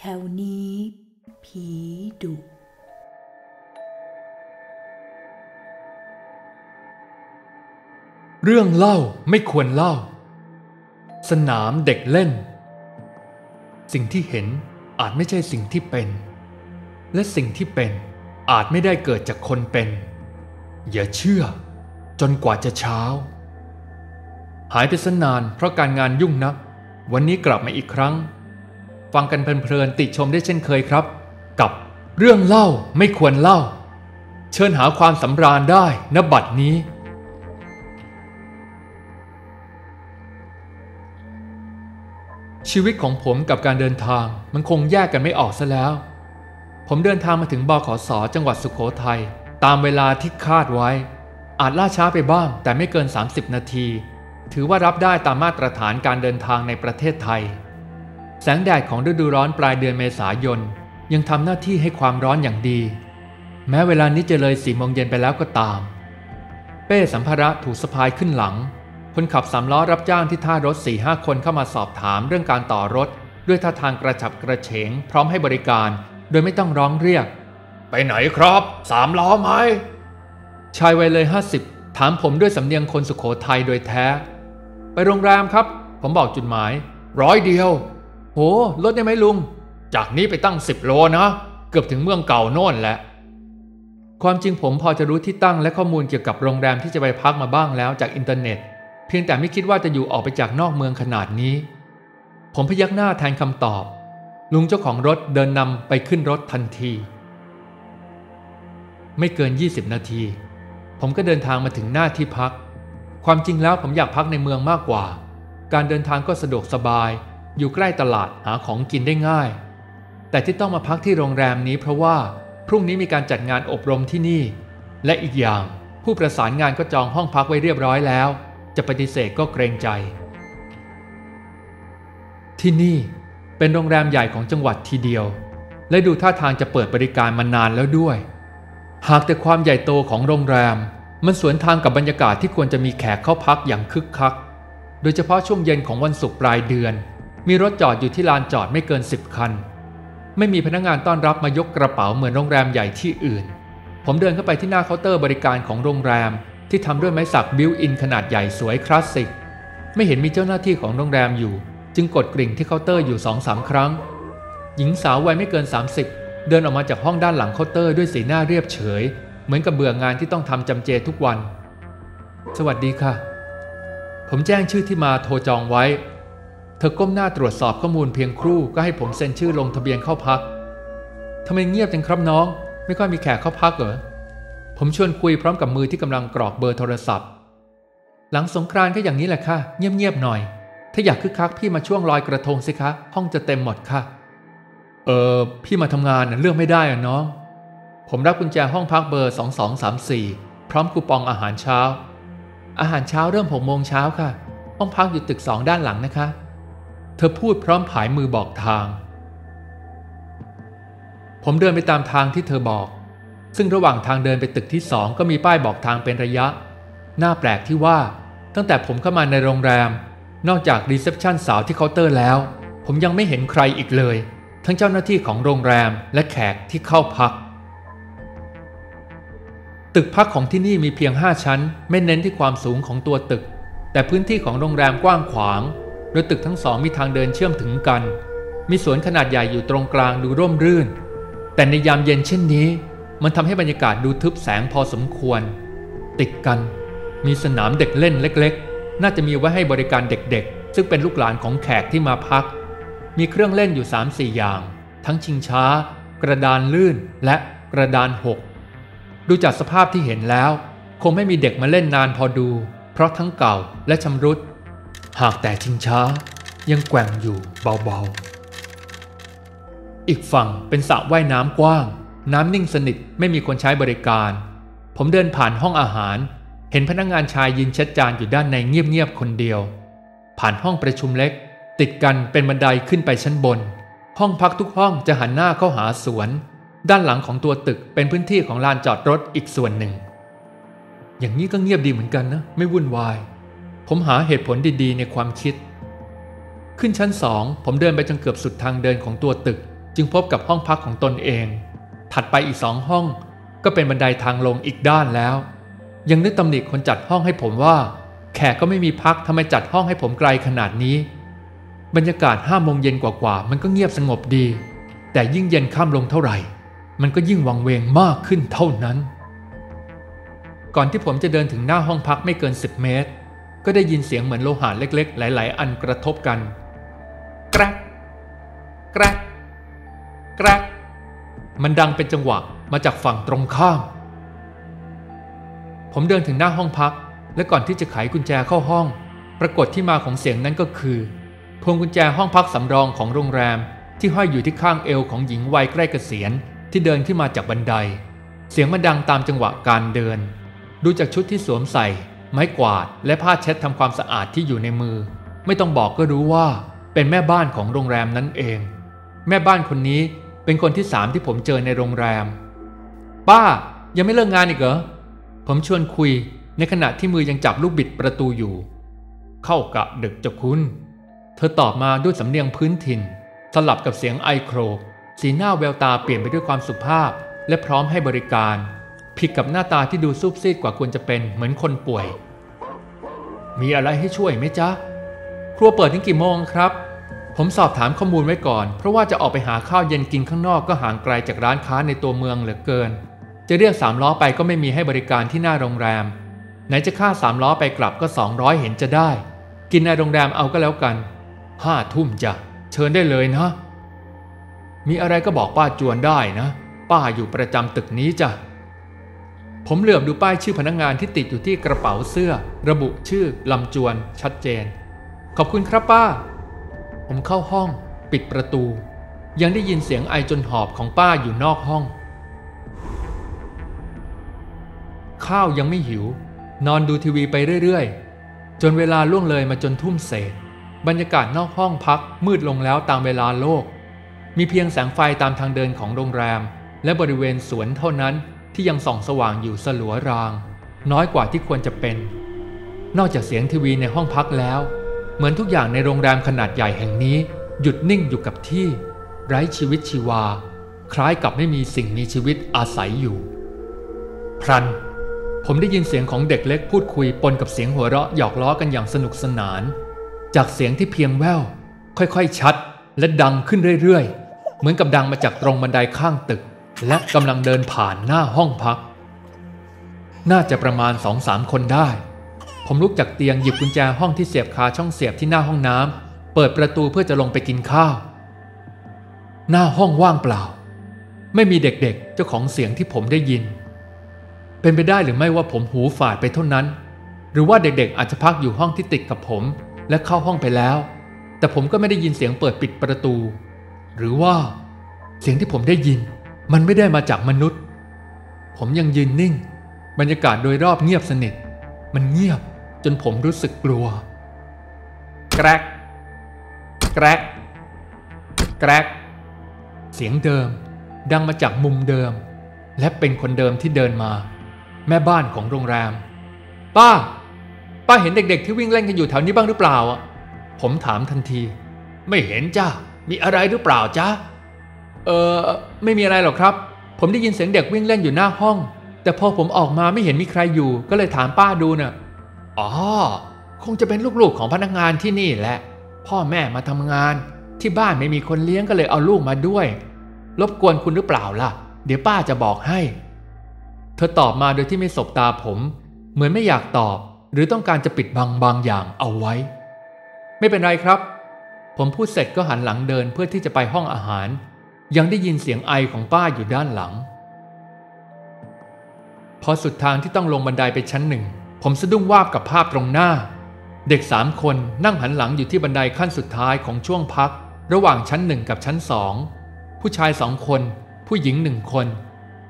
แถวนี้ ผีดุเรื่องเล่าไม่ควรเล่า สนามเด็กเล่น สิ่งที่เห็นอาจไม่ใช่สิ่งที่เป็น และสิ่งที่เป็นอาจไม่ได้เกิดจากคนเป็น อย่าเชื่อ จนกว่าจะเช้า หายไปสนานเพราะการงานยุ่งนัก วันนี้กลับมาอีกครั้ง ฟังกันเพลินๆติชมได้เช่นเคยครับ กับเรื่องเล่าไม่ควรเล่า เชิญหาความสำราญได้ณบัดนี้ ชีวิตของผมกับการเดินทางมันคงแยกกันไม่ออกซะแล้ว ผมเดินทางมาถึงบขสจังหวัดสุขโขทัยตามเวลาที่คาดไว้ อาจล่าช้าไปบ้างแต่ไม่เกิน 30 นาที ถือว่ารับได้ตามมาตรฐานการเดินทางในประเทศไทย แสงแดดของฤดูร้อนปลายเดือนเมษายน ยังทำหน้าที่ให้ความร้อนอย่างดี แม้เวลานี้จะเลยสี่โมงเย็นไปแล้วก็ตาม เป้สัมภาระถูกสะพายขึ้นหลัง คนขับสามล้อรับจ้างที่ท่ารถ4ี่ห้าคนเข้ามาสอบถามเรื่องการต่อรถ ด้วยท่าทางกระฉับกระเฉง พร้อมให้บริการ โดยไม่ต้องร้องเรียก ไปไหนครับสามล้อไหมชายวัยเลยห้าสิบถามผมด้วยสำเนียงคนสุขโขทัยโดยแท้ ไปโรงแรมครับ ผมบอกจุดหมาย ร้อยเดียว โหลดได้ไหมลุง จากนี้ไปตั้งสิบโลนะ เกือบถึงเมืองเก่าโน่นแหละ ความจริงผมพอจะรู้ที่ตั้งและข้อมูลเกี่ยวกับโรงแรมที่จะไปพักมาบ้างแล้วจากอินเทอร์เน็ต เพียงแต่ไม่คิดว่าจะอยู่ออกไปจากนอกเมืองขนาดนี้ ผมพยักหน้าแทนคำตอบ ลุงเจ้าของรถเดินนำไปขึ้นรถทันที ไม่เกิน 20 นาที ผมก็เดินทางมาถึงหน้าที่พัก ความจริงแล้วผมอยากพักในเมืองมากกว่า การเดินทางก็สะดวกสบาย อยู่ใกล้ตลาดหาของกินได้ง่าย แต่ที่ต้องมาพักที่โรงแรมนี้เพราะว่าพรุ่งนี้มีการจัดงานอบรมที่นี่ และอีกอย่างผู้ประสานงานก็จองห้องพักไว้เรียบร้อยแล้ว จะปฏิเสธก็เกรงใจ ที่นี่เป็นโรงแรมใหญ่ของจังหวัดทีเดียว และดูท่าทางจะเปิดบริการมานานแล้วด้วย หากแต่ความใหญ่โตของโรงแรม มันสวนทางกับบรรยากาศที่ควรจะมีแขกเข้าพักอย่างคึกคัก โดยเฉพาะช่วงเย็นของวันศุกร์ปลายเดือน มีรถจอดอยู่ที่ลานจอดไม่เกิน 10 คัน ไม่มีพนักงานต้อนรับมายกกระเป๋าเหมือนโรงแรมใหญ่ที่อื่น ผมเดินเข้าไปที่หน้าเคาน์เตอร์บริการของโรงแรม ที่ทำด้วยไม้สัก built-in ขนาดใหญ่สวยคลาสสิก ไม่เห็นมีเจ้าหน้าที่ของโรงแรมอยู่ จึงกดกริ่งที่เคาน์เตอร์อยู่สองสามครั้ง หญิงสาววัยไม่เกิน 30 เดินออกมาจากห้องด้านหลังเคาน์เตอร์ด้วยสีหน้าเรียบเฉย เหมือนกับเบื่องานที่ต้องทำจำเจทุกวัน สวัสดีค่ะ ผมแจ้งชื่อที่มาโทรจองไว้ เธอก้มหน้าตรวจสอบข้อมูลเพียงครู่ก็ให้ผมเซ็นชื่อลงทะเบียนเข้าพักทำไมเงียบจังครับน้อง ไม่ค่อยมีแขกเข้าพักเหรอผมชวนคุยพร้อมกับมือที่กำลังกรอกเบอร์โทรศัพท์ หลังสงกรานต์ก็อย่างนี้แหละค่ะ เงียบๆหน่อย ถ้าอยากคึกคักพี่มาช่วงลอยกระทงสิคะ ห้องจะเต็มหมดค่ะ เออพี่มาทำงานเลือกไม่ได้อะน้อง ผมรับกุญแจห้องพักเบอร์ 2234 พร้อมคูปองอาหารเช้า อาหารเช้าเริ่ม6โมงเช้าค่ะ ห้องพักอยู่ตึกสองด้านหลังนะคะ เธอพูดพร้อมผายมือบอกทาง ผมเดินไปตามทางที่เธอบอก ซึ่งระหว่างทางเดินไปตึกที่สองก็มีป้ายบอกทางเป็นระยะ น่าแปลกที่ว่าตั้งแต่ผมเข้ามาในโรงแรม นอกจาก reception สาวที่เคาน์เตอร์แล้ว ผมยังไม่เห็นใครอีกเลย ทั้งเจ้าหน้าที่ของโรงแรมและแขกที่เข้าพัก ตึกพักของที่นี่มีเพียง 5 ชั้น ไม่เน้นที่ความสูงของตัวตึก แต่พื้นที่ของโรงแรมกว้างขวาง โดยตึกทั้งสองมีทางเดินเชื่อมถึงกัน มีสวนขนาดใหญ่อยู่ตรงกลางดูร่มรื่น แต่ในยามเย็นเช่นนี้ มันทำให้บรรยากาศดูทึบแสงพอสมควร ติดกัน มีสนามเด็กเล่นเล็กๆ น่าจะมีไว้ให้บริการเด็กๆ ซึ่งเป็นลูกหลานของแขกที่มาพัก มีเครื่องเล่นอยู่ 3-4 อย่าง ทั้งชิงช้า กระดานลื่นและกระดานหกดูจากสภาพที่เห็นแล้ว คงไม่มีเด็กมาเล่นนานพอดู เพราะทั้งเก่าและชำรุด หากแต่ชิงช้ายังแกว่งอยู่เบาๆ อีกฝั่งเป็นสระว่ายน้ำกว้าง น้ำนิ่งสนิทไม่มีคนใช้บริการ ผมเดินผ่านห้องอาหาร เห็นพนักงานชายยืนเช็ดจานอยู่ด้านในเงียบๆคนเดียว ผ่านห้องประชุมเล็ก ติดกันเป็นบันไดขึ้นไปชั้นบน ห้องพักทุกห้องจะหันหน้าเข้าหาสวน ด้านหลังของตัวตึกเป็นพื้นที่ของลานจอดรถอีกส่วนหนึ่ง อย่างนี้ก็เงียบดีเหมือนกันนะ ไม่วุ่นวาย ผมหาเหตุผลดีๆ ในความคิด ขึ้นชั้นสองผมเดินไปจนเกือบสุดทางเดินของตัวตึก จึงพบกับห้องพักของตนเอง ถัดไปอีกสองห้อง ก็เป็นบันไดาทางลงอีกด้านแล้ว ยังนึกตำหนิคนจัดห้องให้ผมว่า แขกก็ไม่มีพักทำไมจัดห้องให้ผมไกลขนาดนี้ บรรยากาศห้าโมงเย็นกว่าๆมันก็เงียบสงบดี แต่ยิ่งเย็นข้ามลงเท่าไหร่ มันก็ยิ่งวังเวงมากขึ้นเท่านั้น ก่อนที่ผมจะเดินถึงหน้าห้องพักไม่เกิน 10 เมตร ก็ได้ยินเสียงเหมือนโลหะเล็กๆ หลาย ๆ อันกระทบกันกรกกรกกรกมันดังเป็นจังหวะมาจากฝั่งตรงข้าม ผมเดินถึงหน้าห้องพัก และก่อนที่จะไขกุญแจเข้าห้อง ปรากฏที่มาของเสียงนั้นก็คือ พวงกุญแจห้องพักสำรองของโรงแรมที่ห้อยอยู่ที่ข้างเอวของหญิงวัยใกล้เกษียณที่เดินขึ้นมาจากบันได เสียงมันดังตามจังหวะการเดิน ดูจากชุดที่สวมใส่ ไม้กวาดและผ้าเช็ดทำความสะอาดที่อยู่ในมือ ไม่ต้องบอกก็รู้ว่าเป็นแม่บ้านของโรงแรมนั้นเอง แม่บ้านคนนี้เป็นคนที่สามที่ผมเจอในโรงแรม ป้ายังไม่เลิกงานอีกเหรอ ผมชวนคุยในขณะที่มือยังจับลูกบิดประตูอยู่ เข้ากะดึกจะคุณเธอตอบมาด้วยสำเนียงพื้นถิ่น สลับกับเสียงไอโครกสีหน้าแววตาเปลี่ยนไปด้วยความสุภาพ และพร้อมให้บริการ ผิดกับหน้าตาที่ดูซุบซีดกว่าควรจะเป็นเหมือนคนป่วย มีอะไรให้ช่วยไหมจ๊ะ ครัวเปิดถึงกี่โมงครับ ผมสอบถามข้อมูลไว้ก่อน เพราะว่าจะออกไปหาข้าวเย็นกินข้างนอกก็ห่างไกลจากร้านค้าในตัวเมืองเหลือเกิน จะเรียกสามล้อไปก็ไม่มีให้บริการที่หน้าโรงแรม ไหนจะค่าสามล้อไปกลับก็ 200 เห็นจะได้ กินในโรงแรมเอาก็แล้วกันห้าทุ่มจ้ะเชิญได้เลยนะ มีอะไรก็บอกป้าจวนได้นะ ป้าอยู่ประจำตึกนี้จ้ะ ผมเหลือบดูป้ายชื่อพนักงงานที่ติดอยู่ที่กระเป๋าเสื้อ ระบุชื่อลำจวนชัดเจน ขอบคุณครับป้า ผมเข้าห้อง ปิดประตู ยังได้ยินเสียงไอจนหอบของป้าอยู่นอกห้อง ข้าวยังไม่หิว นอนดูทีวีไปเรื่อยๆ จนเวลาล่วงเลยมาจนทุ่มเศษ บรรยากาศนอกห้องพักมืดลงแล้วตามเวลาโลก มีเพียงแสงไฟตามทางเดินของโรงแรม และบริเวณสวนเท่านั้น ที่ยังส่องสว่างอยู่สลัวราง น้อยกว่าที่ควรจะเป็น นอกจากเสียงทีวีในห้องพักแล้ว เหมือนทุกอย่างในโรงแรมขนาดใหญ่แห่งนี้ หยุดนิ่งอยู่กับที่ ไร้ชีวิตชีวา คล้ายกับไม่มีสิ่งมีชีวิตอาศัยอยู่ พรัน ผมได้ยินเสียงของเด็กเล็กพูดคุยปนกับเสียงหัวเราะหยอกล้อกันอย่างสนุกสนาน จากเสียงที่เพียงแววค่อยๆชัด และดังขึ้นเรื่อยๆ เหมือนกับดังมาจากตรงบันไดข้างตึก และกำลังเดินผ่านหน้าห้องพัก น่าจะประมาณสองสามคนได้ ผมลุกจากเตียงหยิบกุญแจห้องที่เสียบคาช่องเสียบที่หน้าห้องน้ำเปิดประตูเพื่อจะลงไปกินข้าว หน้าห้องว่างเปล่า ไม่มีเด็กๆ เจ้าของเสียงที่ผมได้ยิน เป็นไปได้หรือไม่ว่าผมหูฝาดไปเท่านั้น หรือว่าเด็กๆ อาจจะพักอยู่ห้องที่ติดกับผม และเข้าห้องไปแล้ว แต่ผมก็ไม่ได้ยินเสียงเปิดปิดประตู หรือว่าเสียงที่ผมได้ยิน มันไม่ได้มาจากมนุษย์ ผมยังยืนนิ่ง บรรยากาศโดยรอบเงียบสนิท มันเงียบจนผมรู้สึกกลัว แกรก แกรก แกรก เสียงเดิม ดังมาจากมุมเดิม และเป็นคนเดิมที่เดินมา แม่บ้านของโรงแรม ป้า ป้าเห็นเด็กๆที่วิ่งเล่นกันอยู่แถวนี้บ้างหรือเปล่าอะผมถามทันที ไม่เห็นจ้ามีอะไรหรือเปล่าจ้า เออไม่มีอะไรหรอกครับ ผมได้ยินเสียงเด็กวิ่งเล่นอยู่หน้าห้อง แต่พอผมออกมาไม่เห็นมีใครอยู่ ก็เลยถามป้าดูน่ะอ๋อ คงจะเป็นลูกๆของพนักงานที่นี่แหละ พ่อแม่มาทำงาน ที่บ้านไม่มีคนเลี้ยงก็เลยเอาลูกมาด้วย รบกวนคุณหรือเปล่าล่ะ เดี๋ยวป้าจะบอกให้ เธอตอบมาโดยที่ไม่สบตาผม เหมือนไม่อยากตอบ หรือต้องการจะปิดบังบางอย่างเอาไว้ ไม่เป็นไรครับ ผมพูดเสร็จก็หันหลังเดินเพื่อที่จะไปห้องอาหาร ยังได้ยินเสียงไอของป้าอยู่ด้านหลัง พอสุดทางที่ต้องลงบันไดไปชั้นหนึ่ง ผมสะดุ้งวาบกับภาพตรงหน้า เด็กสามคนนั่งหันหลังอยู่ที่บันไดขั้นสุดท้ายของช่วงพัก ระหว่างชั้นหนึ่งกับชั้นสองผู้ชายสองคน ผู้หญิงหนึ่งคน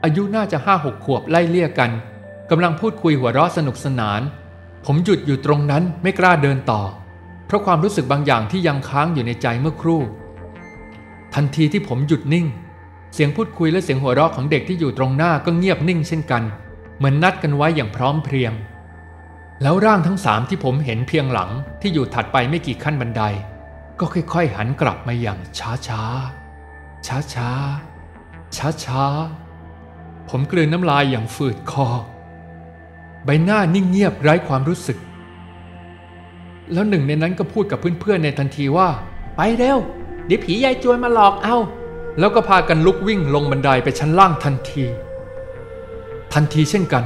อายุน่าจะห้าหกขวบไล่เลี่ยกันกำลังพูดคุยหัวเราะสนุกสนาน ผมหยุดอยู่ตรงนั้นไม่กล้าเดินต่อ เพราะความรู้สึกบางอย่างที่ยังค้างอยู่ในใจเมื่อครู่ ทันทีที่ผมหยุดนิ่ง เสียงพูดคุยและเสียงหัวเราะของเด็กที่อยู่ตรงหน้าก็เงียบนิ่งเช่นกัน เหมือนนัดกันไว้อย่างพร้อมเพรียง แล้วร่างทั้งสามที่ผมเห็นเพียงหลังที่อยู่ถัดไปไม่กี่ขั้นบันได ก็ค่อยๆหันกลับมาอย่างช้าๆช้าช้าช้าช้าๆผมกลืนน้ำลายอย่างฝืดคอ ใบหน้านิ่งเงียบไร้ความรู้สึก แล้วหนึ่งในนั้นก็พูดกับเพื่อนๆในทันทีว่า ไปเร็ว เดี๋ยวผียายจวนมาหลอกเอา แล้วก็พากันลุกวิ่งลงบันไดไปชั้นล่างทันที ทันทีเช่นกัน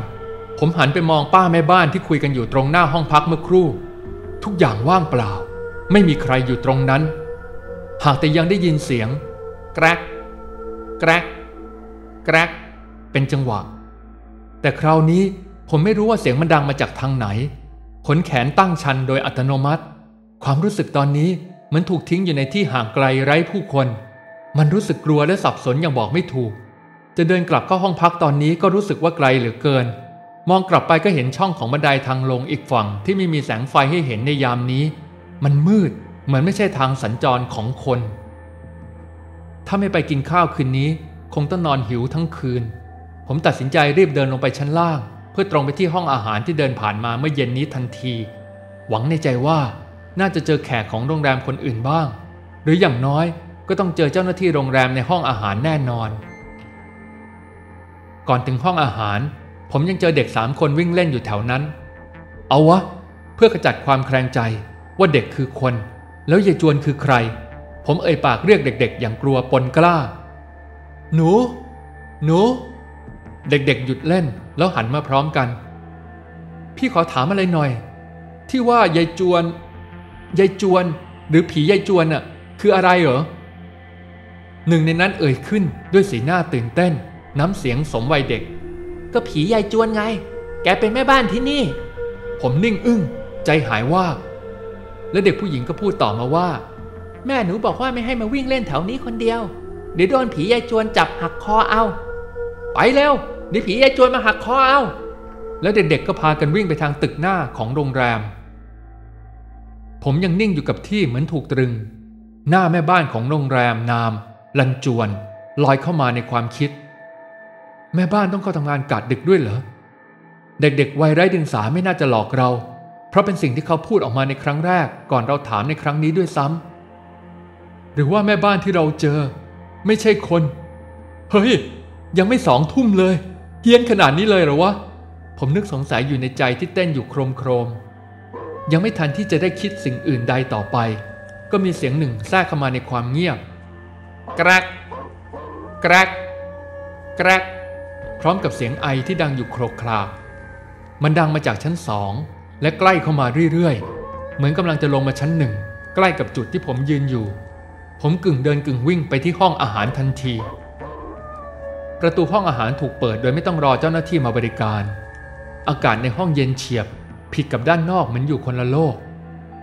ผมหันไปมองป้าแม่บ้านที่คุยกันอยู่ตรงหน้าห้องพักเมื่อครู่ ทุกอย่างว่างเปล่า ไม่มีใครอยู่ตรงนั้น หากแต่ยังได้ยินเสียง แกรกแกรกแกรกเป็นจังหวะ แต่คราวนี้ผมไม่รู้ว่าเสียงมันดังมาจากทางไหน ขนแขนตั้งชันโดยอัตโนมัติ ความรู้สึกตอนนี้ เหมือนถูกทิ้งอยู่ในที่ห่างไกลไร้ผู้คน มันรู้สึกกลัวและสับสนอย่างบอกไม่ถูก จะเดินกลับเข้าห้องพักตอนนี้ก็รู้สึกว่าไกลเหลือเกิน มองกลับไปก็เห็นช่องของบันไดทางลงอีกฝั่งที่ไม่มีแสงไฟให้เห็นในยามนี้ มันมืดเหมือนไม่ใช่ทางสัญจรของคน ถ้าไม่ไปกินข้าวคืนนี้ คงต้องนอนหิวทั้งคืน ผมตัดสินใจรีบเดินลงไปชั้นล่าง เพื่อตรงไปที่ห้องอาหารที่เดินผ่านมาเมื่อเย็นนี้ทันที หวังในใจว่า น่าจะเจอแขกของโรงแรมคนอื่นบ้าง หรืออย่างน้อยก็ต้องเจอเจ้าหน้าที่โรงแรมในห้องอาหารแน่นอน ก่อนถึงห้องอาหาร ผมยังเจอเด็กสามคนวิ่งเล่นอยู่แถวนั้น เอาวะ เพื่อขจัดความแคลงใจว่าเด็กคือคน แล้วยายจวนคือใคร ผมเอ่ยปากเรียกเด็ก ๆ อย่างกลัวปนกล้า หนู หนู เด็กๆหยุดเล่นแล้วหันมาพร้อมกัน พี่ขอถามอะไรหน่อย ที่ว่ายายจวน ยายจวน หรือผียายจวนน่ะ คืออะไรเหรอหนึ่งในนั้นเอ่ยขึ้นด้วยสีหน้าตื่นเต้น น้ำเสียงสมวัยเด็ก ก็ผียายจวนไง แกเป็นแม่บ้านที่นี่ ผมนิ่งอึ้ง ใจหายว่า และเด็กผู้หญิงก็พูดต่อมาว่า แม่หนูบอกว่าไม่ให้มาวิ่งเล่นแถวนี้คนเดียว เดี๋ยวโดนผียายจวนจับหักคอเอา ไปเร็วเดี๋ยวผียายจวนมาหักคอเอา แล้วเด็กๆก็พากันวิ่งไปทางตึกหน้าของโรงแรม ผมยังนิ่งอยู่กับที่เหมือนถูกตรึง หน้าแม่บ้านของโรงแรมนาม ลันจวน ลอยเข้ามาในความคิด แม่บ้านต้องเข้าทำงานกะดึกด้วยเหรอ เด็กๆวัยไร้ดึงสาไม่น่าจะหลอกเรา เพราะเป็นสิ่งที่เขาพูดออกมาในครั้งแรกก่อนเราถามในครั้งนี้ด้วยซ้ำหรือว่าแม่บ้านที่เราเจอ ไม่ใช่คน เฮ้ย ยังไม่สองทุ่มเลยเฮี้ยนขนาดนี้เลยเหรอวะผมนึกสงสัยอยู่ในใจที่เต้นอยู่โครมโครม ยังไม่ทันที่จะได้คิดสิ่งอื่นใดต่อไป ก็มีเสียงหนึ่งแทรกเข้ามาในความเงียบ กรกกรกกรกพร้อมกับเสียงไอที่ดังอยู่โครกคลากมันดังมาจากชั้นสองและใกล้เข้ามาเรื่อยๆ เหมือนกำลังจะลงมาชั้นหนึ่งใกล้กับจุดที่ผมยืนอยู่ ผมกึ่งเดินกึ่งวิ่งไปที่ห้องอาหารทันที ประตูห้องอาหารถูกเปิดโดยไม่ต้องรอเจ้าหน้าที่มาบริการ อากาศในห้องเย็นเฉียบ ผิดกับด้านนอกเหมือนอยู่คนละโลก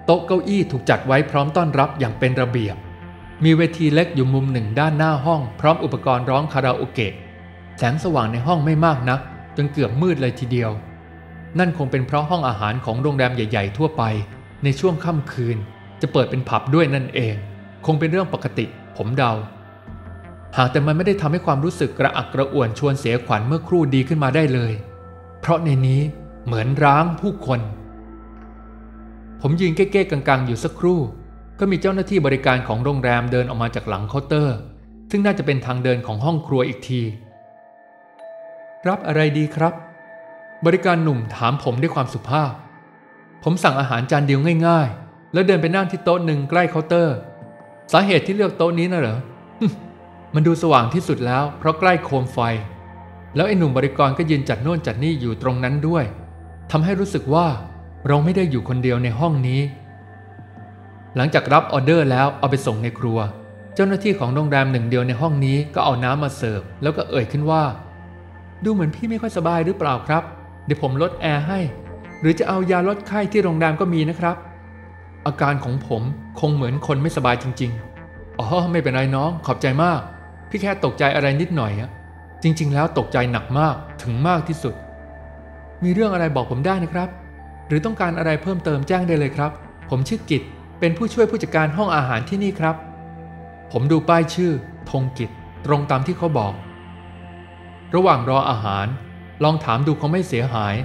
โต๊ะเก้าอี้ถูกจัดไว้พร้อมต้อนรับอย่างเป็นระเบียบ มีเวทีเล็กอยู่มุมหนึ่งด้านหน้าห้อง พร้อมอุปกรณ์ร้องคาราโอเกะแสงสว่างในห้องไม่มากนัก จนเกือบมืดเลยทีเดียว นั่นคงเป็นเพราะห้องอาหารของโรงแรมใหญ่ ๆ ทั่วไป ในช่วงค่ำคืน จะเปิดเป็นผับด้วยนั่นเอง คงเป็นเรื่องปกติ ผมเดา หากแต่มันไม่ได้ทำให้ความรู้สึกกระอักกระอ่วนชวนเสียขวัญเมื่อครู่ดีขึ้นมาได้เลย เพราะในนี้ เหมือนร้างผู้คน ผมยืนเก้ๆกังๆ อยู่สักครู่ ก็มีเจ้าหน้าที่บริการของโรงแรมเดินออกมาจากหลังเคาน์เตอร์ ซึ่งน่าจะเป็นทางเดินของห้องครัวอีกที รับอะไรดีครับ บริการหนุ่มถามผมด้วยความสุภาพ ผมสั่งอาหารจานเดียวง่ายๆ แล้วเดินไปนั่งที่โต๊ะหนึ่งใกล้เคาน์เตอร์ สาเหตุที่เลือกโต๊ะนี้นะเหรอมันดูสว่างที่สุดแล้วเพราะใกล้โคมไฟ แล้วไอ้หนุ่มบริการก็ยืนจัดโน่นจัดนี่อยู่ตรงนั้นด้วย ทำให้รู้สึกว่าเราไม่ได้อยู่คนเดียวในห้องนี้ หลังจากรับออเดอร์แล้วเอาไปส่งในครัว เจ้าหน้าที่ของโรงแรมหนึ่งเดียวในห้องนี้ก็เอาน้ำมาเสิร์ฟแล้วก็เอ่ยขึ้นว่า ดูเหมือนพี่ไม่ค่อยสบายหรือเปล่าครับ เดี๋ยวผมลดแอร์ให้ หรือจะเอายาลดไข้ที่โรงแรมก็มีนะครับ อาการของผมคงเหมือนคนไม่สบายจริง ๆ อ๋อไม่เป็นไรน้องขอบใจมาก พี่แค่ตกใจอะไรนิดหน่อยอะจริง ๆ แล้วตกใจหนักมากถึงมากที่สุด มีเรื่องอะไรบอกผมได้นะครับ หรือต้องการอะไรเพิ่มเติมแจ้งได้เลยครับ ผมชื่อกิจเป็นผู้ช่วยผู้จัดการห้องอาหารที่นี่ครับ ผมดูป้ายชื่อธงกิจตรงตามที่เขาบอก ระหว่างรออาหาร ลองถามดูเขาไม่เสียหาย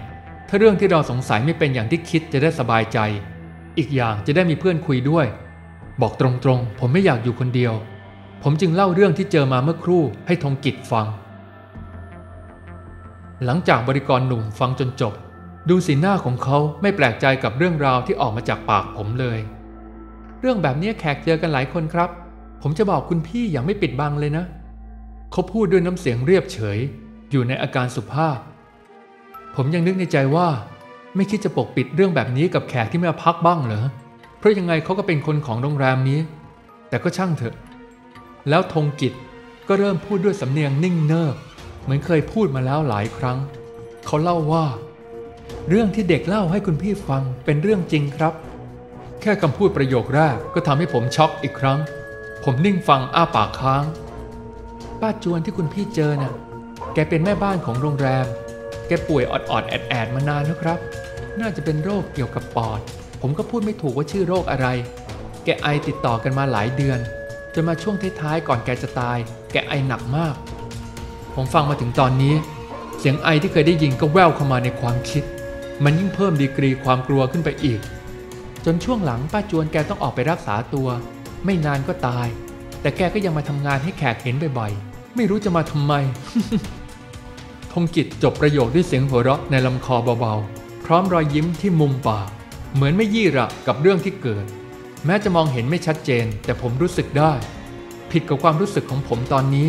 ถ้าเรื่องที่เราสงสัยไม่เป็นอย่างที่คิดจะได้สบายใจ อีกอย่างจะได้มีเพื่อนคุยด้วย บอกตรงๆ ผมไม่อยากอยู่คนเดียว ผมจึงเล่าเรื่องที่เจอมาเมื่อครู่ให้ธงกิจฟัง หลังจากบริกรหนุ่มฟังจนจบ ดูสีหน้าของเขาไม่แปลกใจกับเรื่องราวที่ออกมาจากปากผมเลย เรื่องแบบนี้แขกเจอกันหลายคนครับ ผมจะบอกคุณพี่อย่างไม่ปิดบังเลยนะ เขาพูดด้วยน้ำเสียงเรียบเฉย อยู่ในอาการสุภาพ ผมยังนึกในใจว่า ไม่คิดจะปกปิดเรื่องแบบนี้กับแขกที่มาพักบ้างเหรอเพราะยังไงเขาก็เป็นคนของโรงแรมนี้ แต่ก็ช่างเถอะ แล้วธงกิจก็เริ่มพูดด้วยสำเนียงนิ่งเนิบ เหมือนเคยพูดมาแล้วหลายครั้ง เขาเล่าว่า เรื่องที่เด็กเล่าให้คุณพี่ฟังเป็นเรื่องจริงครับ แค่คำพูดประโยคแรกก็ทำให้ผมช็อกอีกครั้ง ผมนิ่งฟังอ้าปากค้าง ป้าจวนที่คุณพี่เจอน่ะ แกเป็นแม่บ้านของโรงแรม แกป่วยออดๆแอดๆมานานแล้วครับ น่าจะเป็นโรคเกี่ยวกับปอด ผมก็พูดไม่ถูกว่าชื่อโรคอะไร แกไอติดต่อกันมาหลายเดือนจนมาช่วงท้ายๆก่อนแกจะตาย แกไอหนักมาก ผมฟังมาถึงตอนนี้ เสียงไอที่เคยได้ยินก็แว่วเข้ามาในความคิด มันยิ่งเพิ่มดีกรีความกลัวขึ้นไปอีก จนช่วงหลังป้าจวนแกต้องออกไปรักษาตัว ไม่นานก็ตาย แต่แกก็ยังมาทำงานให้แขกเห็นบ่อยๆ ไม่รู้จะมาทำไมธงกิจจบประโยคด้วยเสียงหัวเราะในลำคอเบาๆ พร้อมรอยยิ้มที่มุมปาก เหมือนไม่ยี่ระกับเรื่องที่เกิด แม้จะมองเห็นไม่ชัดเจน แต่ผมรู้สึกได้ ผิดกับความรู้สึกของผมตอนนี้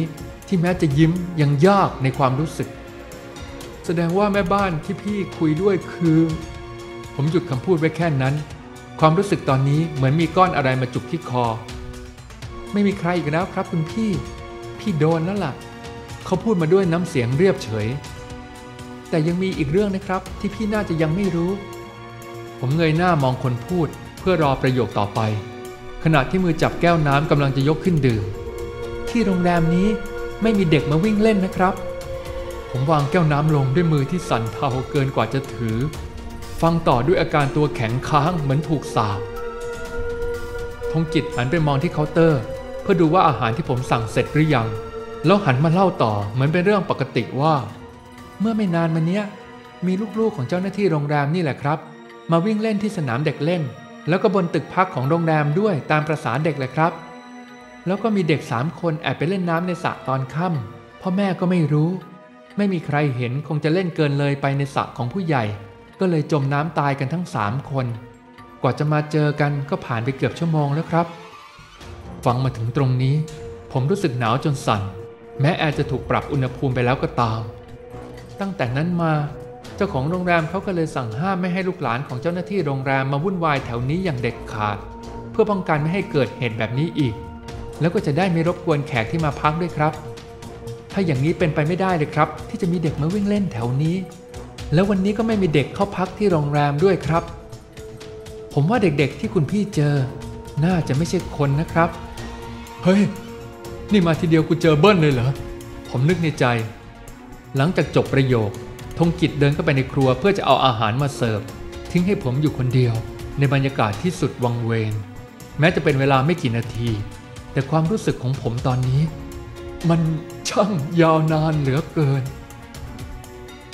ที่แม้จะยิ้มยังยากในความรู้สึก แสดงว่าแม่บ้านที่พี่คุยด้วยคือ ผมหยุดคำพูดไว้แค่นั้น ความรู้สึกตอนนี้เหมือนมีก้อนอะไรมาจุกที่คอ ไม่มีใครอีกแล้วครับคุณพี่ พี่โดนแล้วล่ะ เขาพูดมาด้วยน้ำเสียงเรียบเฉย แต่ยังมีอีกเรื่องนะครับ ที่พี่น่าจะยังไม่รู้ ผมเงยหน้ามองคนพูดเพื่อรอประโยคต่อไป ขณะที่มือจับแก้วน้ำกำลังจะยกขึ้นดื่มที่โรงแรมนี้ ไม่มีเด็กมาวิ่งเล่นนะครับ ผมวางแก้วน้ำลงด้วยมือที่สั่นเทาเกินกว่าจะถือ ฟังต่อด้วยอาการตัวแข็งค้างเหมือนถูกสาบธงกิจหันไปมองที่เคาน์เตอร์ เพื่อดูว่าอาหารที่ผมสั่งเสร็จหรือยัง แล้วหันมาเล่าต่อเหมือนเป็นเรื่องปกติว่า เมื่อไม่นานมาเนี้ย มีลูกๆของเจ้าหน้าที่โรงแรมนี่แหละครับ มาวิ่งเล่นที่สนามเด็กเล่น แล้วก็บนตึกพักของโรงแรมด้วยตามประษาเด็กเลยครับ แล้วก็มีเด็กสามคนแอบไปเล่นน้ำในสระตอนค่ำพ่อแม่ก็ไม่รู้ ไม่มีใครเห็นคงจะเล่นเกินเลยไปในสระของผู้ใหญ่ ก็เลยจมน้ำตายกันทั้งสามคน กว่าจะมาเจอกันก็ผ่านไปเกือบชั่วโมงแล้วครับ ฟังมาถึงตรงนี้ ผมรู้สึกหนาวจนสั่น แม้แอร์จะถูกปรับอุณหภูมิไปแล้วก็ตาม ตั้งแต่นั้นมาเจ้าของโรงแรมเขาก็เลยสั่งห้ามไม่ให้ลูกหลานของเจ้าหน้าที่โรงแรมมาวุ่นวายแถวนี้อย่างเด็ดขาด เพื่อป้องกันไม่ให้เกิดเหตุแบบนี้อีก แล้วก็จะได้ไม่รบกวนแขกที่มาพักด้วยครับ ถ้าอย่างนี้เป็นไปไม่ได้เลยครับ ที่จะมีเด็กมาวิ่งเล่นแถวนี้ แล้ววันนี้ก็ไม่มีเด็กเข้าพักที่โรงแรมด้วยครับ ผมว่าเด็กๆที่คุณพี่เจอ น่าจะไม่ใช่คนนะครับ เฮ้ย นี่มาทีเดียวกูเจอเบิ้ลเลยเหรอ ผมนึกในใจ หลังจากจบประโยคธงกิจเดินเข้าไปในครัวเพื่อจะเอาอาหารมาเสิร์ฟ ทิ้งให้ผมอยู่คนเดียว ในบรรยากาศที่สุดวังเวง แม้จะเป็นเวลาไม่กี่นาที แต่ความรู้สึกของผมตอนนี้ มันช่างยาวนานเหลือเกิน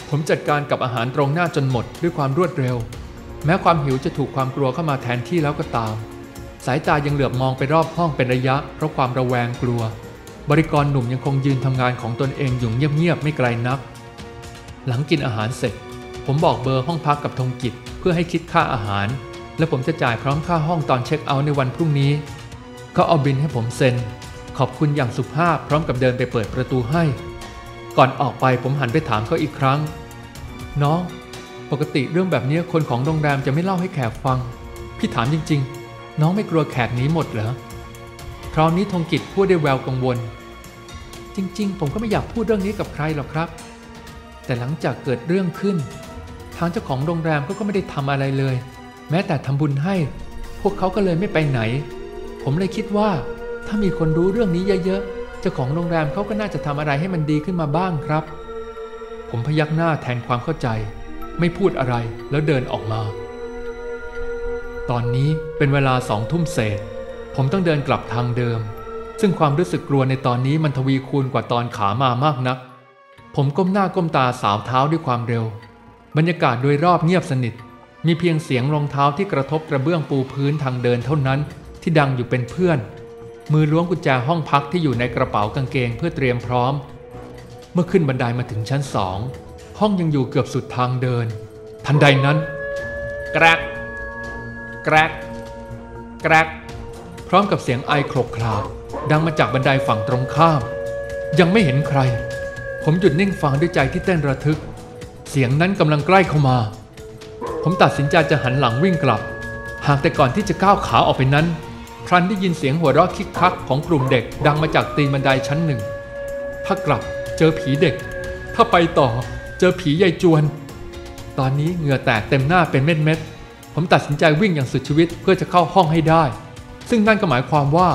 ผมจัดการกับอาหารตรงหน้าจนหมดด้วยความรวดเร็ว แม้ความหิวจะถูกความกลัวเข้ามาแทนที่แล้วก็ตาม สายตายังเหลือบมองไปรอบห้องเป็นระยะ เพราะความระแวงกลัว บริกรหนุ่มยังคงยืนทำงานของตนเองอยู่เงียบๆไม่ไกลนัก หลังกินอาหารเสร็จ ผมบอกเบอร์ห้องพักกับธงกิจเพื่อให้คิดค่าอาหาร และผมจะจ่ายพร้อมค่าห้องตอนเช็คเอาท์ในวันพรุ่งนี้ เขาเอาบินให้ผมเซ็น ขอบคุณอย่างสุภาพพร้อมกับเดินไปเปิดประตูให้ ก่อนออกไปผมหันไปถามเขาอีกครั้ง น้อง ปกติเรื่องแบบนี้คนของโรงแรมจะไม่เล่าให้แขกฟัง พี่ถามจริง ๆ น้องไม่กลัวแขกหนี้หมดเหรอคราวนี้ธงกิจพูดได้แววกังวล จริง ๆ ผมก็ไม่อยากพูดเรื่องนี้กับใครหรอกครับ แต่หลังจากเกิดเรื่องขึ้น ทางเจ้าของโรงแรมก็ไม่ได้ทำอะไรเลย แม้แต่ทำบุญให้ พวกเขาก็เลยไม่ไปไหน ผมเลยคิดว่า ถ้ามีคนรู้เรื่องนี้เยอะๆ เจ้าของโรงแรมเขาก็น่าจะทำอะไรให้มันดีขึ้นมาบ้างครับ ผมพยักหน้าแทนความเข้าใจ ไม่พูดอะไรแล้วเดินออกมา ตอนนี้เป็นเวลาสองทุ่มเศษ ผมต้องเดินกลับทางเดิม ซึ่งความรู้สึกกลัวในตอนนี้มันทวีคูณกว่าตอนขามามากนัก ผมก้มหน้าก้มตาสาวเท้าด้วยความเร็ว บรรยากาศโดยรอบเงียบสนิทมีเพียงเสียงรองเท้าที่กระทบกระเบื้องปูพื้นทางเดินเท่านั้น ที่ดังอยู่เป็นเพื่อน มือล้วงกุญแจห้องพักที่อยู่ในกระเป๋ากางเกงเพื่อเตรียมพร้อม เมื่อขึ้นบันไดมาถึงชั้นสองห้องยังอยู่เกือบสุดทางเดิน ทันใดนั้น แกรกแกรกแกรกพร้อมกับเสียงไอโครกคลาดดังมาจากบันไดฝั่งตรงข้าม ยังไม่เห็นใคร ผมหยุดนิ่งฟังด้วยใจที่เต้นระทึก เสียงนั้นกำลังใกล้เข้ามา ผมตัดสินใจจะหันหลังวิ่งกลับ หากแต่ก่อนที่จะก้าวขาออกไปนั้น พลันได้ยินเสียงหัวเราะคิกคักของกลุ่มเด็กดังมาจากตีนบันไดชั้นหนึ่ง ถ้ากลับเจอผีเด็ก ถ้าไปต่อเจอผีใหญ่จวน ตอนนี้เหงื่อแตกเต็มหน้าเป็นเม็ดเม็ดๆผมตัดสินใจวิ่งอย่างสุดชีวิตเพื่อจะเข้าห้องให้ได้ ซึ่งนั่นก็หมายความว่า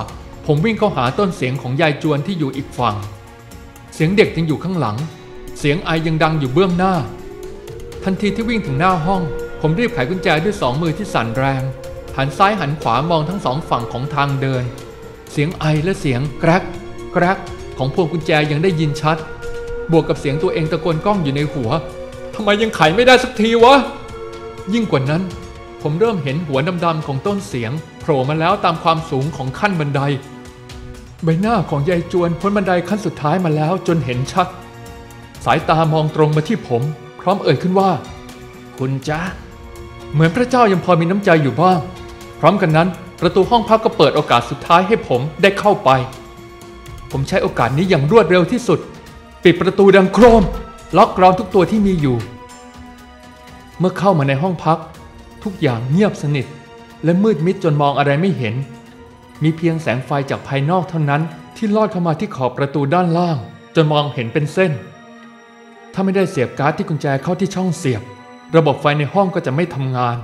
ผมวิ่งเข้าหาต้นเสียงของยายจวนที่อยู่อีกฝั่ง เสียงเด็กยังอยู่ข้างหลัง เสียงไอยังดังอยู่เบื้องหน้า ทันทีที่วิ่งถึงหน้าห้อง ผมรีบไขกุญแจด้วยสองมือที่สั่นแรง หันซ้ายหันขวามองทั้งสองฝั่งของทางเดิน เสียงไอและเสียงแกรกแกรกของพวงกุญแจยังได้ยินชัด บวกกับเสียงตัวเองตะโกนกล้องอยู่ในหัวทำไมยังไขไม่ได้สักทีวะ ยิ่งกว่านั้น ผมเริ่มเห็นหัวดำๆของต้นเสียงโผล่มาแล้วตามความสูงของขั้นบันได ใบหน้าของยายจวนพ้นบันไดขั้นสุดท้ายมาแล้วจนเห็นชัด สายตามองตรงมาที่ผม พร้อมเอ่ยขึ้นว่า คุณจ๊ะเหมือนพระเจ้ายังพอมีน้ำใจอยู่บ้างพ ร้อมกันนั้น ประตูห้องพักก็เปิดโอกาสสุดท้ายให้ผมได้เข้าไป ผมใช้โอกาสนี้อย่างรวดเร็วที่สุด ปิดประตูดังโครม ล็อกกรอนทุกตัวที่มีอยู่ เมื่อเข้ามาในห้องพัก ทุกอย่างเงียบสนิท และมืดมิดจนมองอะไรไม่เห็น มีเพียงแสงไฟจากภายนอกเท่านั้นที่ลอดเข้ามาที่ขอบประตูด้านล่าง จนมองเห็นเป็นเส้น ถ้าไม่ได้เสียบการ์ดที่กุญแจเข้าที่ช่องเสียบ ระบบไฟในห้องก็จะไม่ทำงาน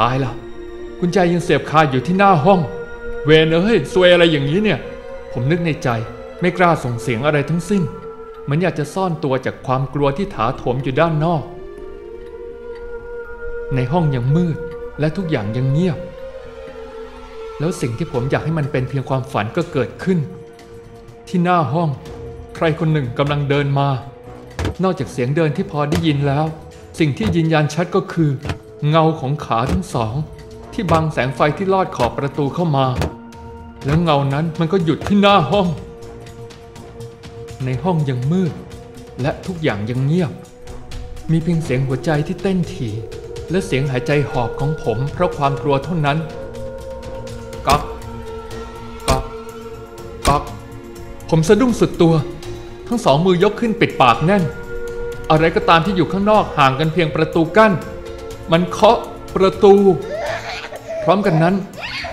ตายละ กุญแจยังเสียบคาอยู่ที่หน้าห้อง เวนเอ้ยซวยอะไรอย่างนี้เนี่ย ผมนึกในใจไม่กล้าส่งเสียงอะไรทั้งสิ้น เหมือนอยากจะซ่อนตัวจากความกลัวที่ถาโถมอยู่ด้านนอก ในห้องยังมืดและทุกอย่างยังเงียบ แล้วสิ่งที่ผมอยากให้มันเป็นเพียงความฝันก็เกิดขึ้น ที่หน้าห้อง ใครคนหนึ่งกำลังเดินมา นอกจากเสียงเดินที่พอได้ยินแล้ว สิ่งที่ยืนยันชัดก็คือ เงาของขาทั้งสอง ที่บังแสงไฟที่ลอดขอบประตูเข้ามา แล้วเงานั้นมันก็หยุดที่หน้าห้อง ในห้องยังมืด และทุกอย่างยังเงียบ มีเพียงเสียงหัวใจที่เต้นถี่และเสียงหายใจหอบของผมเพราะความกลัวเท่านั้นก๊อกก๊อกก๊อกผมสะดุ้งสุดตัว ทั้งสองมือยกขึ้นปิดปากแน่น อะไรก็ตามที่อยู่ข้างนอกห่างกันเพียงประตูกั้น มันเคาะประตู พร้อมกันนั้น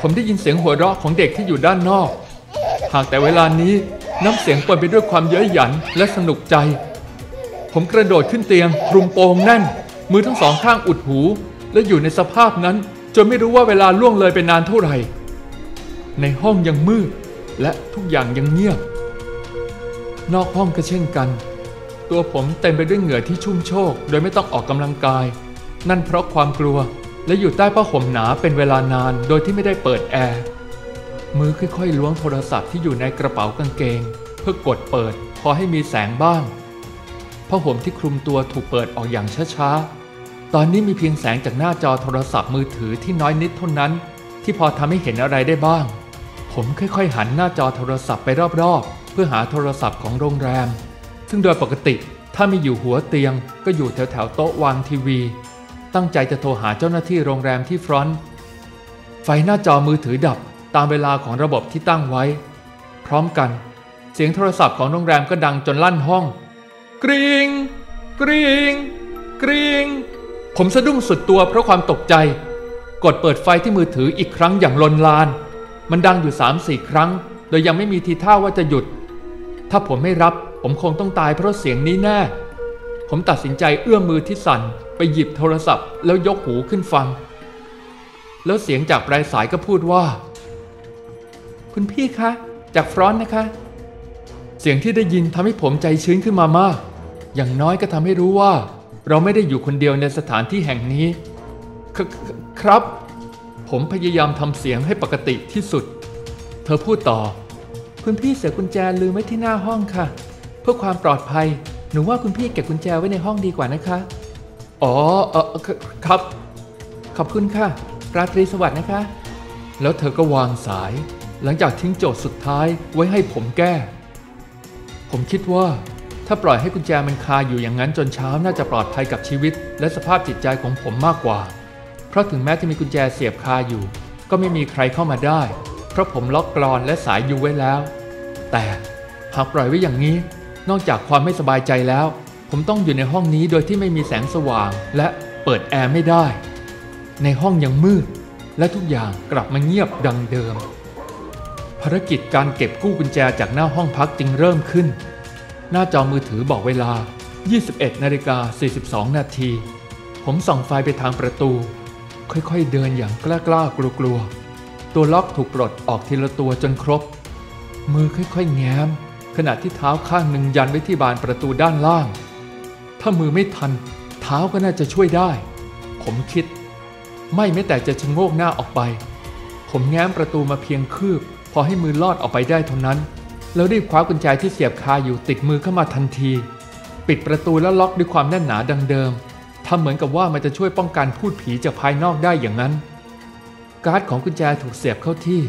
ผมได้ยินเสียงหัวเราะของเด็กที่อยู่ด้านนอก หากแต่เวลานี้น้ำเสียงปนไปด้วยความเย้ยหยันและสนุกใจ ผมกระโดดขึ้นเตียงคลุมโปงแน่น มือทั้งสองข้างอุดหู และอยู่ในสภาพนั้น จนไม่รู้ว่าเวลาล่วงเลยไปนานเท่าไหร่ ในห้องยังมืด และทุกอย่างยังเงียบ นอกห้องก็เช่นกัน ตัวผมเต็มไปด้วยเหงื่อที่ชุ่มโชก โดยไม่ต้องออกกำลังกาย นั่นเพราะความกลัว และอยู่ใต้ผ้าห่มหนาเป็นเวลานานโดยที่ไม่ได้เปิดแอร์มือค่อยๆล้วงโทรศัพท์ที่อยู่ในกระเป๋ากางเกง เพื่อกดเปิดพอให้มีแสงบ้างผ้าห่มที่คลุมตัวถูกเปิดออกอย่างช้าๆ ตอนนี้มีเพียงแสงจากหน้าจอโทรศัพท์มือถือที่น้อยนิดเท่านั้น ที่พอทำให้เห็นอะไรได้บ้าง ผมค่อยๆ หันหน้าจอโทรศัพท์ไปรอบๆ เพื่อหาโทรศัพท์ของโรงแรม ซึ่งโดยปกติถ้าไม่อยู่หัวเตียงก็อยู่แถวๆโต๊ะวางทีวี ตั้งใจจะโทรหาเจ้าหน้าที่โรงแรมที่ฟรอนต์ ไฟหน้าจอมือถือดับตามเวลาของระบบที่ตั้งไว้ พร้อมกัน เสียงโทรศัพท์ของโรงแรมก็ดังจนลั่นห้อง กริงกริงกริงผมสะดุ้งสุดตัวเพราะความตกใจ กดเปิดไฟที่มือถืออีกครั้งอย่างลนลาน มันดังอยู่3-4ครั้ง โดยยังไม่มีทีท่าว่าจะหยุด ถ้าผมไม่รับ ผมคงต้องตายเพราะเสียงนี้แน่ ผมตัดสินใจเอื้อมมือที่สั่นไปหยิบโทรศัพท์ แล้วยกหูขึ้นฟัง แล้วเสียงจากปลายสายก็พูดว่า คุณพี่คะ จากฟรอนต์นะคะ เสียงที่ได้ยินทำให้ผมใจชื้นขึ้นมามาก อย่างน้อยก็ทำให้รู้ว่า เราไม่ได้อยู่คนเดียวในสถานที่แห่งนี้คครับ ผมพยายามทำเสียงให้ปกติที่สุด เธอพูดต่อ คุณพี่เสียกุญแจลืมไว้ที่หน้าห้องค่ะ เพื่อความปลอดภัย หนูว่าคุณพี่เก็บกุญแจไว้ในห้องดีกว่านะคะ อ๋อเออคครับ ขอบคุณค่ะ ราตรีสวัสดิ์นะคะ แล้วเธอก็วางสาย หลังจากทิ้งโจทย์สุดท้ายไว้ให้ผมแก้ ผมคิดว่า ถ้าปล่อยให้กุญแจมันคาอยู่อย่างนั้นจนเช้าน่าจะปลอดภัยกับชีวิต และสภาพจิตใจของผมมากกว่า เพราะถึงแม้จะมีกุญแจเสียบคาอยู่ ก็ไม่มีใครเข้ามาได้ เพราะผมล็อกกรอนและสายยูไว้แล้ว แต่หากปล่อยไว้อย่างนี้ นอกจากความไม่สบายใจแล้ว ผมต้องอยู่ในห้องนี้โดยที่ไม่มีแสงสว่าง และเปิดแอร์ไม่ได้ ในห้องยังมืด และทุกอย่างกลับมาเงียบดังเดิม ภารกิจการเก็บกู้กุญแจจากหน้าห้องพักจึงเริ่มขึ้น หน้าจอมือถือบอกเวลา 21นาฬิกา42 นาที ผมส่องไฟไปทางประตู ค่อยๆเดินอย่างกล้าๆกลัวๆตัวล็อกถูกปลดออกทีละตัวจนครบ มือค่อยๆแง้ม ขณะที่เท้าข้างหนึ่งยันไว้ที่บานประตูด้านล่าง ถ้ามือไม่ทัน เท้าก็น่าจะช่วยได้ ผมคิด ไม่แม้แต่จะชะโงกหน้าออกไป ผมแง้มประตูมาเพียงคืบ พอให้มือลอดออกไปได้เท่านั้น แล้วรีบคว้ากุญแจที่เสียบคาอยู่ติดมือเข้ามาทันที ปิดประตูแล้วล็อกด้วยความแน่นหนาดังเดิมทำเหมือนกับว่ามันจะช่วยป้องกันพูดผีจากภายนอกได้อย่างนั้น การ์ดของกุญแจถูกเสียบเข้าที่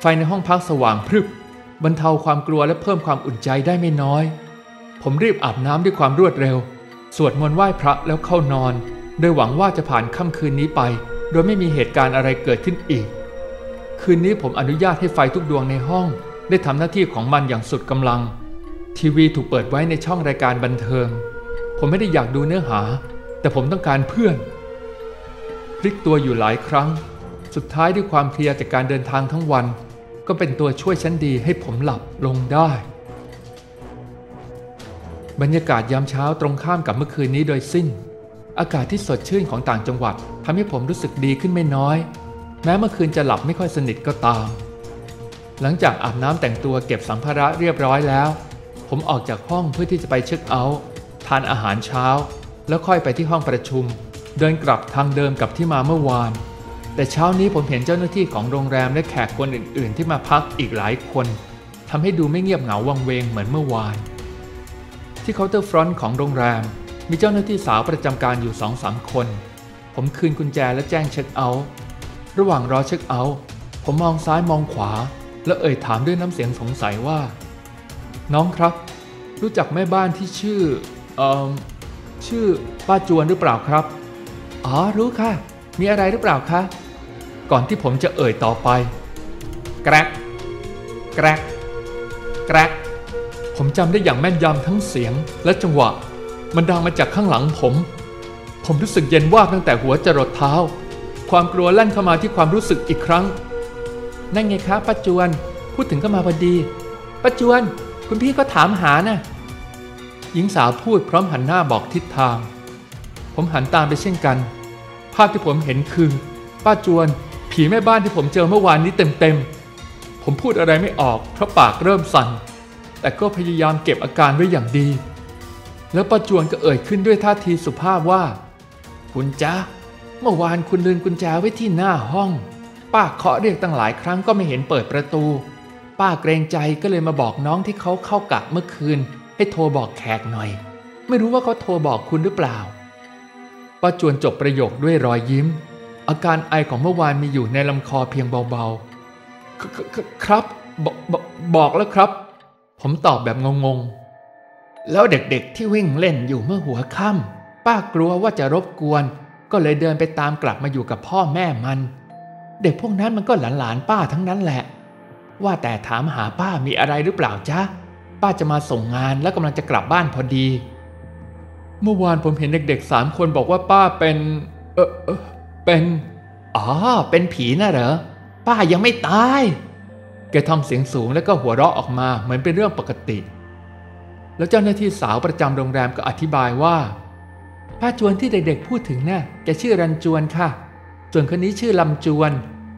ไฟในห้องพักสว่างพรึบ บรรเทาความกลัวและเพิ่มความอุ่นใจได้ไม่น้อย ผมรีบอาบน้ำด้วยความรวดเร็ว สวดมนต์ไหว้พระแล้วเข้านอน โดยหวังว่าจะผ่านค่ำคืนนี้ไป โดยไม่มีเหตุการณ์อะไรเกิดขึ้นอีก คืนนี้ผมอนุญาตให้ไฟทุกดวงในห้อง ได้ทำหน้าที่ของมันอย่างสุดกำลัง ทีวีถูกเปิดไว้ในช่องรายการบันเทิง ผมไม่ได้อยากดูเนื้อหา แต่ผมต้องการเพื่อน พลิกตัวอยู่หลายครั้ง สุดท้ายด้วยความเพลียจากการเดินทางทั้งวัน ก็เป็นตัวช่วยชั้นดีให้ผมหลับลงได้ บรรยากาศยามเช้าตรงข้ามกับเมื่อคืนนี้โดยสิ้น อากาศที่สดชื่นของต่างจังหวัดทำให้ผมรู้สึกดีขึ้นไม่น้อย แม้เมื่อคืนจะหลับไม่ค่อยสนิทก็ตาม หลังจากอาบน้ำแต่งตัวเก็บสัมภาระเรียบร้อยแล้ว ผมออกจากห้องเพื่อที่จะไปเช็คเอาท์ทานอาหารเช้า แล้วค่อยไปที่ห้องประชุม เดินกลับทางเดิมกับที่มาเมื่อวาน แต่เช้านี้ผมเห็นเจ้าหน้าที่ของโรงแรมและแขกคนอื่น ๆ ที่มาพักอีกหลายคนทำให้ดูไม่เงียบเหงาวังเวงเหมือนเมื่อวาน ที่เคาน์เตอร์ front ของโรงแรม มีเจ้าหน้าที่สาวประจำการอยู่สองสามคน ผมคืนกุญแจและแจ้งเช็คเอาท์ระหว่างรอเช็คเอาท์ผมมองซ้ายมองขวา แล้วเอ่ยถามด้วยน้ำเสียงสงสัยว่า น้องครับ รู้จักแม่บ้านที่ชื่อเอ่อชื่อป้าจวนหรือเปล่าครับ อ๋อรู้ค่ะ มีอะไรหรือเปล่าคะ ก่อนที่ผมจะเอ่ยต่อไป แกรกแกรกแกรกผมจำได้อย่างแม่นยำทั้งเสียงและจังหวะ มันดังมาจากข้างหลังผม ผมรู้สึกเย็นวาบตั้งแต่หัวจรดเท้า ความกลัวแล่นเข้ามาที่ความรู้สึกอีกครั้ง นั่นไงคะป้าจวน พูดถึงก็มาพอดีป้าจวน คุณพี่ก็ถามหานะ่ะหญิงสาวพูดพร้อมหันหน้าบอกทิศทาง ผมหันตามไปเช่นกัน ภาพที่ผมเห็นคือป้าจวนผีแม่บ้านที่ผมเจอเมื่อวานนี้เต็มๆ ผมพูดอะไรไม่ออกเพราะปากเริ่มสั่น แต่ก็พยายามเก็บอาการไว้อย่างดี แล้วป้าจวนก็เอ่ยขึ้นด้วยท่าทีสุภาพว่า คุณจ๊ะ เมื่อวานคุณลืมกุญแจไว้ที่หน้าห้อง ป้าเคาะเรียกตั้งหลายครั้งก็ไม่เห็นเปิดประตู ป้าเกรงใจก็เลยมาบอกน้องที่เขาเข้ากะเมื่อคืน ให้โทรบอกแขกหน่อย ไม่รู้ว่าเขาโทรบอกคุณหรือเปล่า ป้าจวนจบประโยคด้วยรอยยิ้ม อาการไอของเมื่อวานมีอยู่ในลำคอเพียงเบาๆ ครับบอกบอกบอกแล้วครับ ผมตอบแบบงงๆ แล้วเด็กๆที่วิ่งเล่นอยู่เมื่อหัวค่ำป้ากลัวว่าจะรบกวน ก็เลยเดินไปตามกลับมาอยู่กับพ่อแม่มัน เด็กพวกนั้นมันก็หลานๆป้าทั้งนั้นแหละ ว่าแต่ถามหาป้ามีอะไรหรือเปล่าจ๊ะป้าจะมาส่งงานแล้วกำลังจะกลับบ้านพอดี เมื่อวานผมเห็นเด็กๆสามคนบอกว่าป้าเป็น เออเออเป็นอ๋อเป็นผีน่ะเหรอ ป้ายังไม่ตาย แกทำเสียงสูงแล้วก็หัวเราะออกมาเหมือนเป็นเรื่องปกติ แล้วเจ้าหน้าที่สาวประจำโรงแรมก็อธิบายว่า ป้าจวนที่เด็กๆพูดถึงน่ะแกชื่อรันจวนค่ะ ส่วนคนนี้ชื่อลำจวน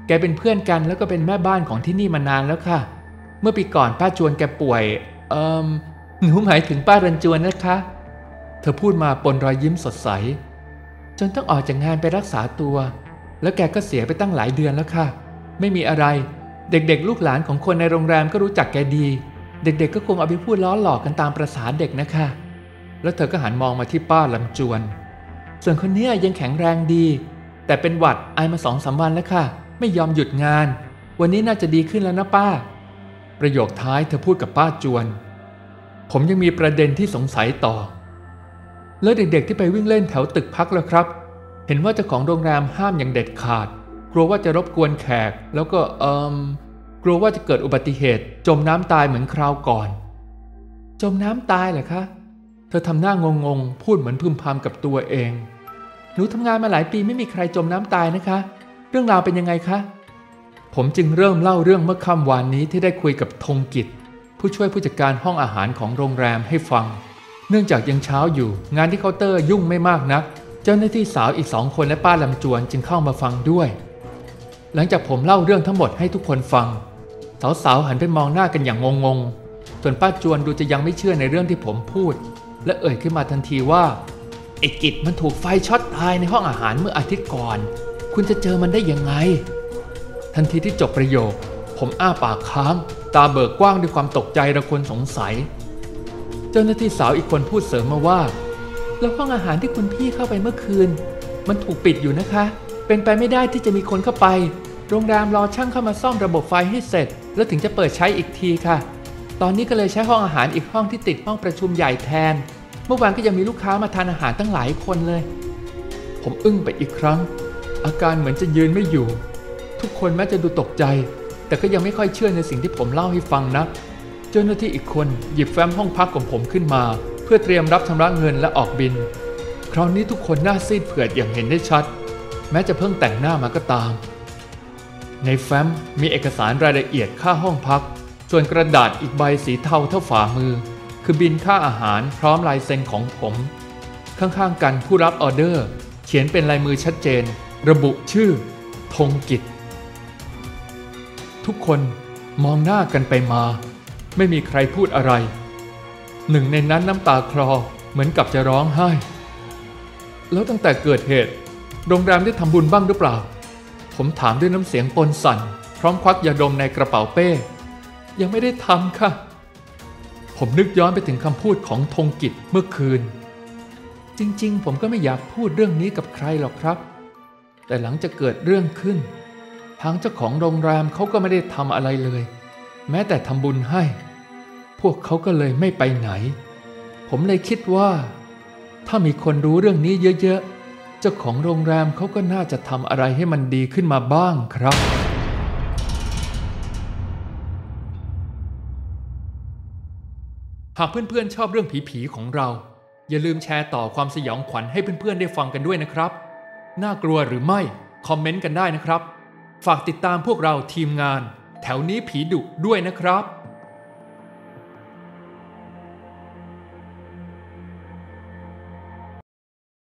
แกเป็นเพื่อนกันแล้วก็เป็นแม่บ้านของที่นี่มานานแล้วค่ะ เมื่อปีก่อนป้าจวนแกป่วย เอ่มหนูหมายถึงป้ารันจวนนะคะ เธอพูดมาปนรอยยิ้มสดใส จนต้องออกจากงานไปรักษาตัว แล้วแกก็เสียไปตั้งหลายเดือนแล้วค่ะ ไม่มีอะไร เด็กๆ ลูกหลานของคนในโรงแรมก็รู้จักแกดี เด็กๆ ก็คงเอาไปพูดล้อหลอกกันตามประษาเด็กนะคะ แล้วเธอก็หันมองมาที่ป้าลำจวน ส่วนคนเนี้ยยังแข็งแรงดี แต่เป็นหวัดไอมาสองสามวันแล้วค่ะ ไม่ยอมหยุดงาน วันนี้น่าจะดีขึ้นแล้วนะป้า ประโยคท้ายเธอพูดกับป้าจวน ผมยังมีประเด็นที่สงสัยต่อ แล้วเด็กๆที่ไปวิ่งเล่นแถวตึกพักแล้วครับ เห็นว่าเจ้าของโรงแรมห้ามอย่างเด็ดขาด กลัวว่าจะรบกวนแขก แล้วก็เอิมกลัวว่าจะเกิดอุบัติเหตุ จมน้ำตายเหมือนคราวก่อน จมน้ำตายเหรอคะ เธอทำหน้างงๆพูดเหมือนพึมพำกับตัวเอง หนูทำงานมาหลายปีไม่มีใครจมน้ำตายนะคะ เรื่องราวเป็นยังไงคะ ผมจึงเริ่มเล่าเรื่องเมื่อค่ำวานนี้ที่ได้คุยกับธงกิจ ผู้ช่วยผู้จัดการห้องอาหารของโรงแรมให้ฟัง เนื่องจากยังเช้าอยู่ งานที่เคาน์เตอร์ยุ่งไม่มากนัก เจ้าหน้าที่สาวอีกสองคนและป้าลำจวนจึงเข้ามาฟังด้วย หลังจากผมเล่าเรื่องทั้งหมดให้ทุกคนฟัง สาวๆหันไปมองหน้ากันอย่างงงๆส่วนป้าจวนดูจะยังไม่เชื่อในเรื่องที่ผมพูด และเอ่ยขึ้นมาทันทีว่าไอ้กิจมันถูกไฟช็อตตายในห้องอาหารเมื่ออาทิตย์ก่อน คุณจะเจอมันได้ยังไง ทันทีที่จบประโยค ผมอ้าปากค้าง ตาเบิกกว้างด้วยความตกใจระคนสงสัย เจ้าหน้าที่สาวอีกคนพูดเสริมมาว่า แล้วห้องอาหารที่คุณพี่เข้าไปเมื่อคืน มันถูกปิดอยู่นะคะ เป็นไปไม่ได้ที่จะมีคนเข้าไป โรงแรมรอช่างเข้ามาซ่อมระบบไฟให้เสร็จ แล้วถึงจะเปิดใช้อีกทีค่ะ ตอนนี้ก็เลยใช้ห้องอาหารอีกห้องที่ติดห้องประชุมใหญ่แทน เมื่อวานก็ยังมีลูกค้ามาทานอาหารตั้งหลายคนเลย ผมอึ้งไปอีกครั้ง อาการเหมือนจะยืนไม่อยู่ ทุกคนแม้จะดูตกใจ แต่ก็ยังไม่ค่อยเชื่อในสิ่งที่ผมเล่าให้ฟังนะ เจ้าหน้าที่อีกคนหยิบแฟ้มห้องพักของผมขึ้นมา เพื่อเตรียมรับชำระเงินและออกบิน คราวนี้ทุกคนหน้าซีดเผือดอย่างเห็นได้ชัด แม้จะเพิ่งแต่งหน้ามาก็ตาม ในแฟ้มมีเอกสารรายละเอียดค่าห้องพัก ส่วนกระดาษอีกใบสีเทาเท่าฝ่ามือ คือบินค่าอาหารพร้อมลายเซ็นของผม ข้างๆกันผู้รับออเดอร์ เขียนเป็นลายมือชัดเจน ระบุชื่อธงกิจ ทุกคนมองหน้ากันไปมา ไม่มีใครพูดอะไร หนึ่งในนั้นน้ำตาคลอเหมือนกับจะร้องไห้ แล้วตั้งแต่เกิดเหตุ โรงแรมได้ทำบุญบ้างหรือเปล่า ผมถามด้วยน้ำเสียงปนสั่น พร้อมควักยาดมในกระเป๋าเป้ ยังไม่ได้ทำค่ะ ผมนึกย้อนไปถึงคำพูดของธงกิจเมื่อคืน จริง ๆ ผมก็ไม่อยากพูดเรื่องนี้กับใครหรอกครับ แต่หลังจากเกิดเรื่องขึ้น ทางเจ้าของโรงแรมเขาก็ไม่ได้ทำอะไรเลย แม้แต่ทำบุญให้ พวกเขาก็เลยไม่ไปไหน ผมเลยคิดว่า ถ้ามีคนรู้เรื่องนี้เยอะๆ เจ้าของโรงแรมเขาก็น่าจะทำอะไรให้มันดีขึ้นมาบ้างครับ หากเพื่อนๆชอบเรื่องผีๆของเรา อย่าลืมแชร์ต่อความสยองขวัญให้เพื่อนๆได้ฟังกันด้วยนะครับ น่ากลัวหรือไม่ คอมเมนต์กันได้นะครับ ฝากติดตามพวกเราทีมงาน แถวนี้ผีดุด้วยนะครับ